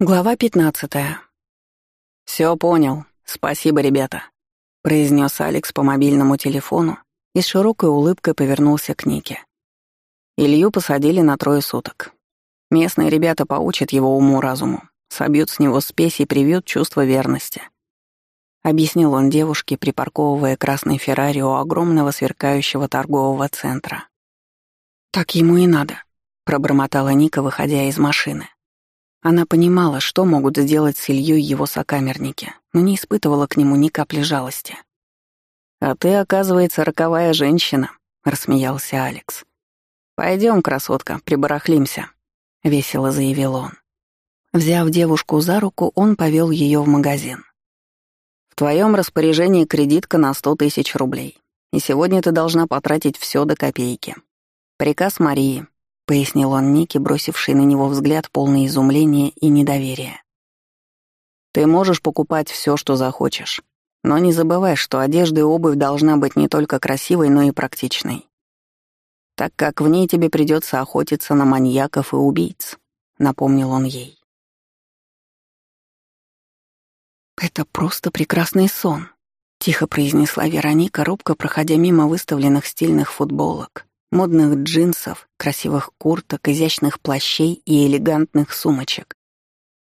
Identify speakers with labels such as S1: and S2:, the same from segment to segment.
S1: Глава пятнадцатая. «Всё понял. Спасибо, ребята», — произнёс Алекс по мобильному телефону и с широкой улыбкой повернулся к Нике. Илью посадили на трое суток. Местные ребята поучат его уму-разуму, собьют с него спесь и привьют чувство верности. Объяснил он девушке, припарковывая красный Феррари у огромного сверкающего торгового центра. «Так ему и надо», — пробормотала Ника, выходя из машины. Она понимала, что могут сделать с Ильей его сокамерники, но не испытывала к нему ни капли жалости. «А ты, оказывается, роковая женщина», — рассмеялся Алекс. Пойдем, красотка, прибарахлимся», — весело заявил он. Взяв девушку за руку, он повел ее в магазин. «В твоем распоряжении кредитка на сто тысяч рублей, и сегодня ты должна потратить все до копейки. Приказ Марии, пояснил он Нике, бросивший на него взгляд полный изумления и недоверия. Ты можешь покупать все, что захочешь, но не забывай, что одежда и обувь должна быть не только красивой, но и практичной. Так как в ней тебе придется охотиться на маньяков и убийц, напомнил он ей. Это просто прекрасный сон, тихо произнесла Вероника, робко проходя мимо выставленных стильных футболок, модных джинсов, красивых курток, изящных плащей и элегантных сумочек.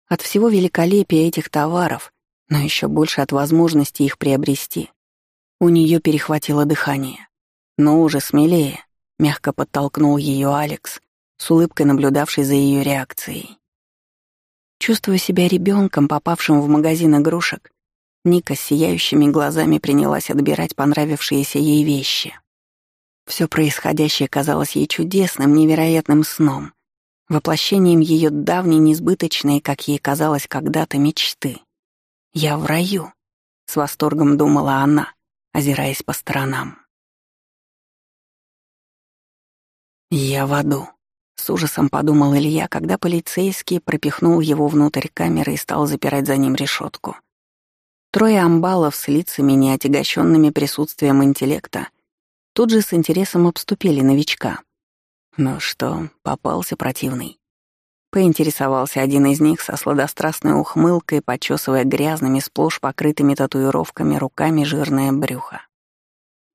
S1: От всего великолепия этих товаров, но еще больше от возможности их приобрести, у нее перехватило дыхание. «Ну уже смелее», — мягко подтолкнул ее Алекс, с улыбкой наблюдавший за ее реакцией. Чувствуя себя ребенком, попавшим в магазин игрушек, Ника с сияющими глазами принялась отбирать понравившиеся ей вещи. Все происходящее казалось ей чудесным, невероятным сном, воплощением ее давней, несбыточной, как ей казалось когда-то, мечты. «Я в раю», — с восторгом думала она, озираясь по сторонам. «Я в аду», — с ужасом подумал Илья, когда полицейский пропихнул его внутрь камеры и стал запирать за ним решетку. Трое амбалов с лицами, неотягощенными присутствием интеллекта, тут же с интересом обступили новичка. Ну что, попался противный. Поинтересовался один из них со сладострастной ухмылкой, почесывая грязными, сплошь покрытыми татуировками руками жирное брюхо.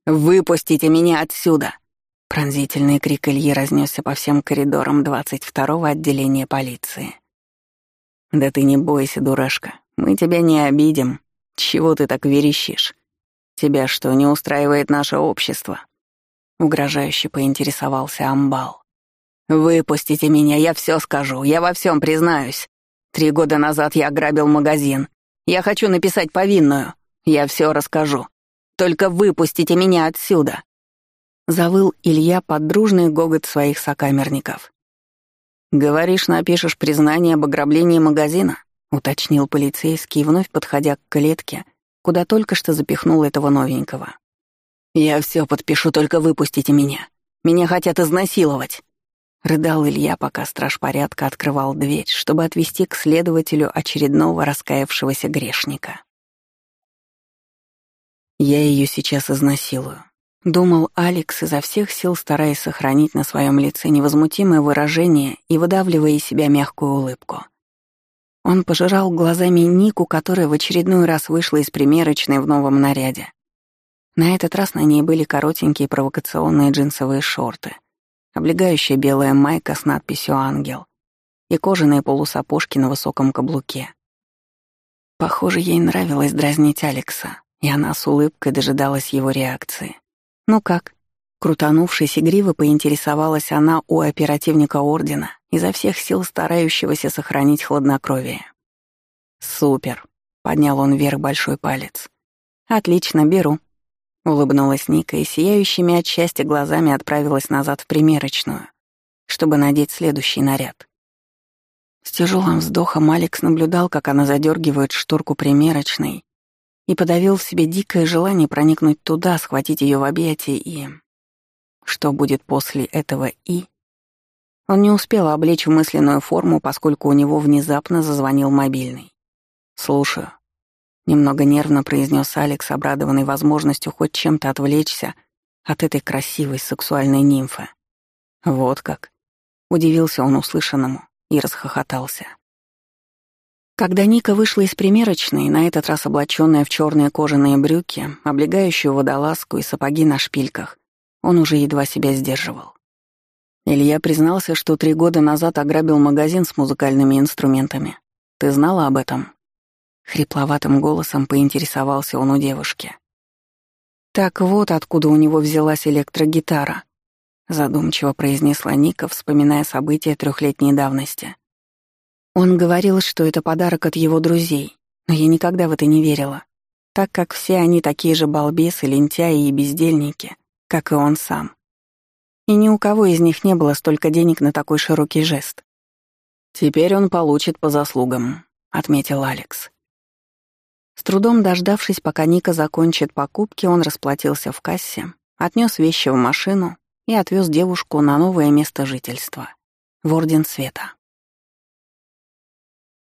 S1: «Выпустите меня отсюда!» Пронзительный крик Ильи разнесся по всем коридорам 22-го отделения полиции. «Да ты не бойся, дурашка, мы тебя не обидим. Чего ты так верещишь? Тебя что, не устраивает наше общество?» Угрожающе поинтересовался Амбал. «Выпустите меня, я все скажу, я во всем признаюсь. Три года назад я ограбил магазин. Я хочу написать повинную. Я все расскажу. Только выпустите меня отсюда!» Завыл Илья под дружный гогот своих сокамерников. «Говоришь, напишешь признание об ограблении магазина?» — уточнил полицейский, вновь подходя к клетке, куда только что запихнул этого новенького. «Я все подпишу, только выпустите меня. Меня хотят изнасиловать!» Рыдал Илья, пока страж порядка открывал дверь, чтобы отвести к следователю очередного раскаявшегося грешника. «Я ее сейчас изнасилую», — думал Алекс изо всех сил, стараясь сохранить на своем лице невозмутимое выражение и выдавливая из себя мягкую улыбку. Он пожирал глазами Нику, которая в очередной раз вышла из примерочной в новом наряде. На этот раз на ней были коротенькие провокационные джинсовые шорты, облегающая белая майка с надписью «Ангел» и кожаные полусапожки на высоком каблуке. Похоже, ей нравилось дразнить Алекса, и она с улыбкой дожидалась его реакции. «Ну как?» Крутанувшись игриво, поинтересовалась она у оперативника Ордена, изо всех сил старающегося сохранить хладнокровие. «Супер!» — поднял он вверх большой палец. «Отлично, беру», Улыбнулась Ника и сияющими от счастья глазами отправилась назад в примерочную, чтобы надеть следующий наряд. С тяжелым вздохом Алекс наблюдал, как она задергивает шторку примерочной, и подавил в себе дикое желание проникнуть туда, схватить ее в объятия и... Что будет после этого «и»? Он не успел облечь в мысленную форму, поскольку у него внезапно зазвонил мобильный. «Слушаю», Немного нервно произнес Алекс, обрадованный возможностью хоть чем-то отвлечься от этой красивой сексуальной нимфы. Вот как. Удивился он услышанному и расхохотался. Когда Ника вышла из примерочной, на этот раз облаченная в черные кожаные брюки, облегающую водолазку и сапоги на шпильках, он уже едва себя сдерживал. Илья признался, что три года назад ограбил магазин с музыкальными инструментами. Ты знала об этом? Хрипловатым голосом поинтересовался он у девушки. Так вот, откуда у него взялась электрогитара, задумчиво произнесла Ника, вспоминая события трехлетней давности. Он говорил, что это подарок от его друзей, но я никогда в это не верила, так как все они такие же балбесы, лентяи и бездельники, как и он сам. И ни у кого из них не было столько денег на такой широкий жест. «Теперь он получит по заслугам», — отметил Алекс. С трудом дождавшись, пока Ника закончит покупки, он расплатился в кассе, отнес вещи в машину и отвез девушку на новое место жительства — в Орден Света.